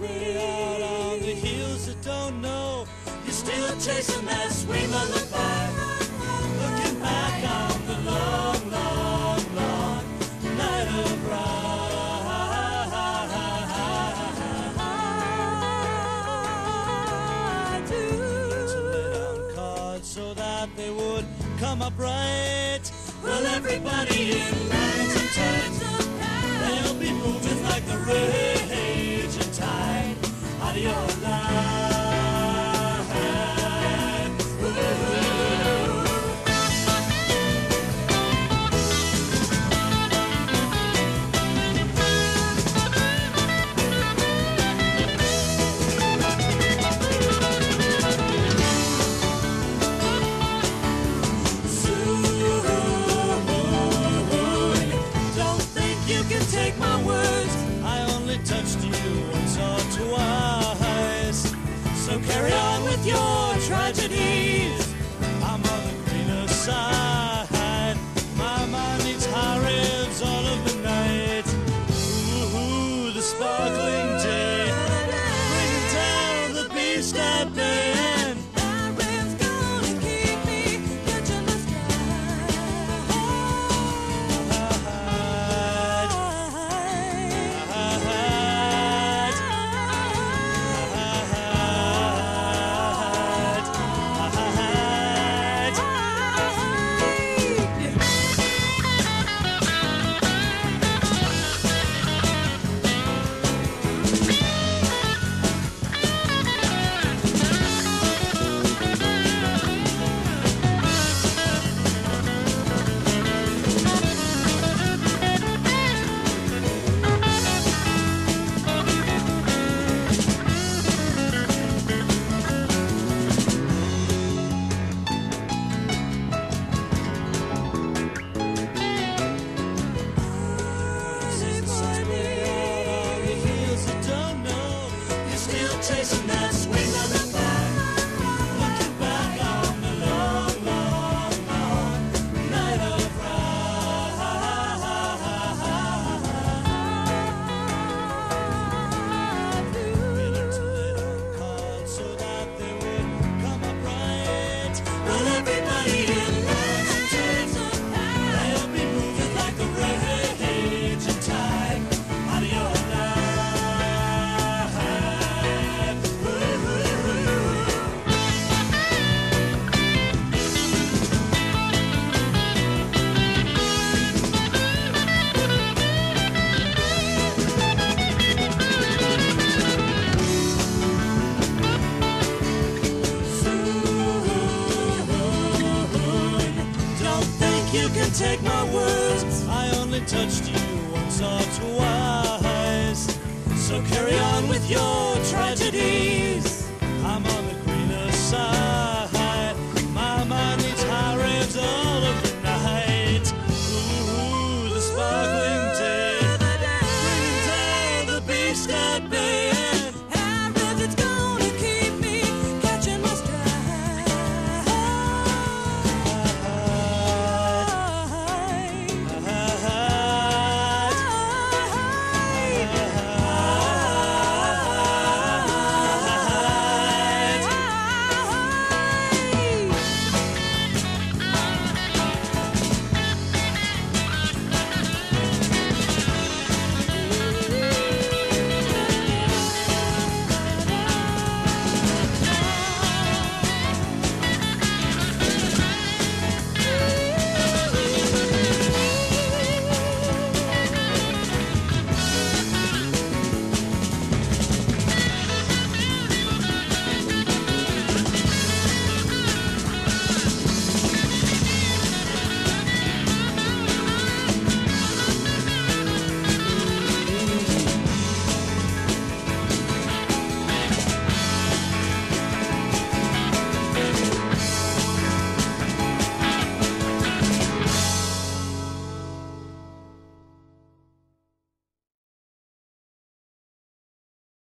Way out on the hills that don't know. You're still chasing that sweet lullaby. Looking back on the long, long, long night of ride. Down cards so that they would come up right. Well, everybody in mountain times, they'll be moving like the tide out carry on with your tragedies. I'm on the greener side. My mind needs high revs all of the night. Ooh, the sparkling take my words. I only touched you once or twice. So carry on with your